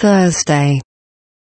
Thursday.